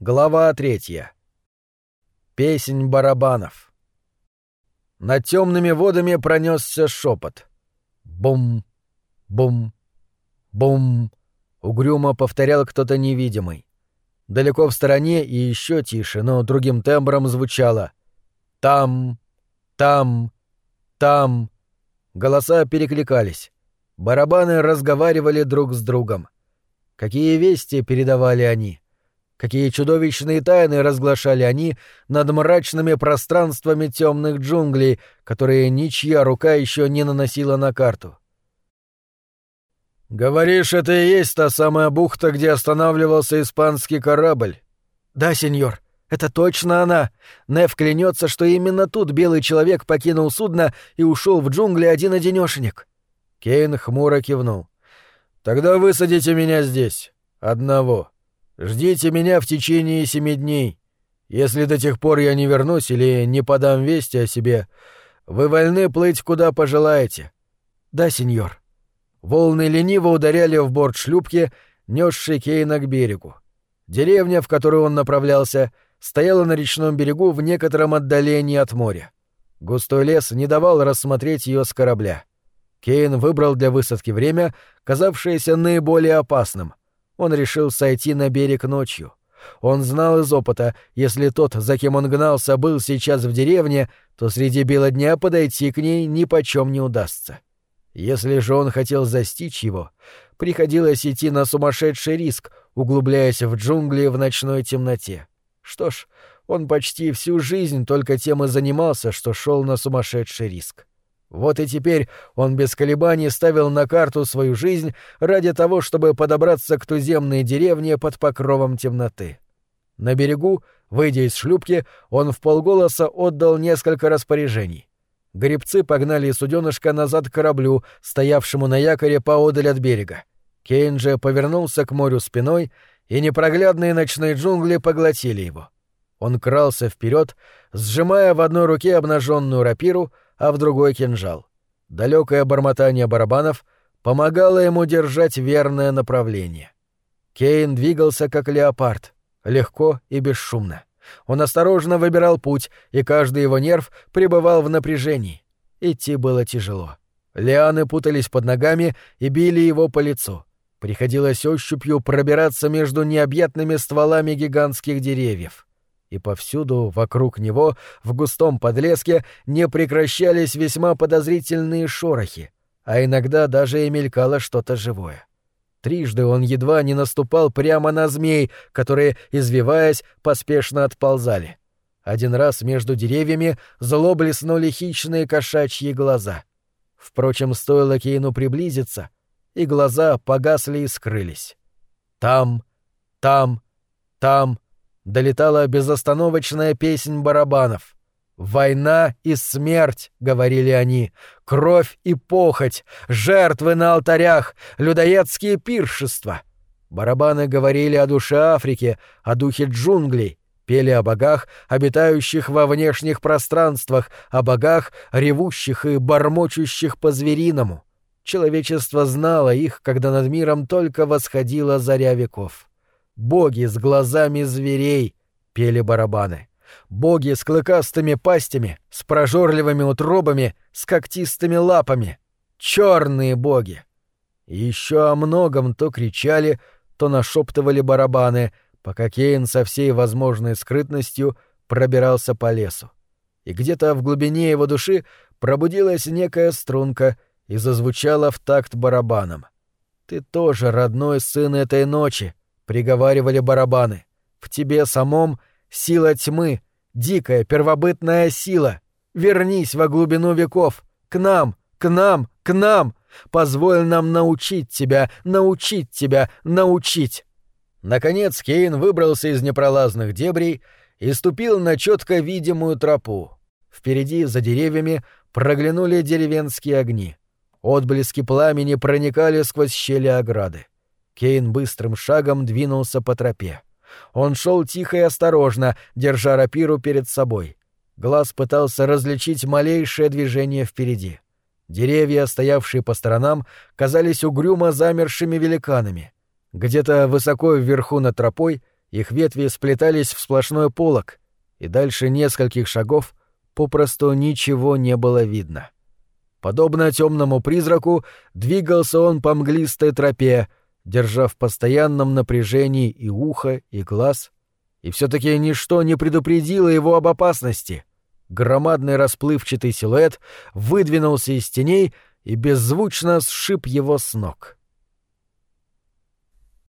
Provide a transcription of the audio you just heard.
Глава третья. Песнь барабанов. Над темными водами пронесся шепот. Бум, бум, бум. Угрюмо повторял кто-то невидимый. Далеко в стороне и еще тише, но другим тембром звучало. Там, там, там. Голоса перекликались. Барабаны разговаривали друг с другом. Какие вести передавали они? Какие чудовищные тайны разглашали они над мрачными пространствами темных джунглей, которые ничья рука еще не наносила на карту. «Говоришь, это и есть та самая бухта, где останавливался испанский корабль?» «Да, сеньор, это точно она. Нев клянется, что именно тут белый человек покинул судно и ушел в джунгли один-одинешенек». Кейн хмуро кивнул. «Тогда высадите меня здесь. Одного. Ждите меня в течение семи дней. Если до тех пор я не вернусь или не подам вести о себе, вы вольны плыть куда пожелаете. Да, сеньор. Волны лениво ударяли в борт шлюпки, несшей Кейна к берегу. Деревня, в которую он направлялся, стояла на речном берегу в некотором отдалении от моря. Густой лес не давал рассмотреть ее с корабля. Кейн выбрал для высадки время, казавшееся наиболее опасным — он решил сойти на берег ночью. Он знал из опыта, если тот, за кем он гнался, был сейчас в деревне, то среди бела дня подойти к ней ни почем не удастся. Если же он хотел застичь его, приходилось идти на сумасшедший риск, углубляясь в джунгли в ночной темноте. Что ж, он почти всю жизнь только тем и занимался, что шел на сумасшедший риск. Вот и теперь он без колебаний ставил на карту свою жизнь ради того, чтобы подобраться к туземной деревне под покровом темноты. На берегу, выйдя из шлюпки, он в полголоса отдал несколько распоряжений. Гребцы погнали суденышко назад к кораблю, стоявшему на якоре поодаль от берега. Кейн же повернулся к морю спиной, и непроглядные ночные джунгли поглотили его. Он крался вперед, сжимая в одной руке обнаженную рапиру, а в другой кинжал. Далекое бормотание барабанов помогало ему держать верное направление. Кейн двигался как леопард, легко и бесшумно. Он осторожно выбирал путь, и каждый его нерв пребывал в напряжении. Идти было тяжело. Лианы путались под ногами и били его по лицу. Приходилось ощупью пробираться между необъятными стволами гигантских деревьев и повсюду вокруг него в густом подлеске не прекращались весьма подозрительные шорохи, а иногда даже и мелькало что-то живое. Трижды он едва не наступал прямо на змей, которые, извиваясь, поспешно отползали. Один раз между деревьями зло блеснули хищные кошачьи глаза. Впрочем, стоило Кейну приблизиться, и глаза погасли и скрылись. Там, там, там — долетала безостановочная песнь барабанов. «Война и смерть», — говорили они, — «кровь и похоть, жертвы на алтарях, людоедские пиршества». Барабаны говорили о душе Африки, о духе джунглей, пели о богах, обитающих во внешних пространствах, о богах, ревущих и бормочущих по-звериному. Человечество знало их, когда над миром только восходила заря веков. Боги с глазами зверей, пели барабаны. Боги с клыкастыми пастями, с прожорливыми утробами, с когтистыми лапами. Черные боги. Еще о многом то кричали, то нашептывали барабаны, пока Кейн со всей возможной скрытностью пробирался по лесу. И где-то в глубине его души пробудилась некая струнка и зазвучала в такт барабаном. «Ты тоже родной сын этой ночи», приговаривали барабаны. В тебе самом сила тьмы, дикая первобытная сила. Вернись во глубину веков, к нам, к нам, к нам. Позволь нам научить тебя, научить тебя, научить. Наконец Кейн выбрался из непролазных дебрей и ступил на четко видимую тропу. Впереди, за деревьями, проглянули деревенские огни. Отблески пламени проникали сквозь щели ограды. Кейн быстрым шагом двинулся по тропе. Он шел тихо и осторожно, держа рапиру перед собой. Глаз пытался различить малейшее движение впереди. Деревья, стоявшие по сторонам, казались угрюмо замершими великанами. Где-то высоко вверху над тропой Их ветви сплетались в сплошной полог, и дальше нескольких шагов попросту ничего не было видно. Подобно темному призраку, двигался он по мглистой тропе, держа в постоянном напряжении и ухо, и глаз, и все-таки ничто не предупредило его об опасности. Громадный расплывчатый силуэт выдвинулся из теней и беззвучно сшиб его с ног.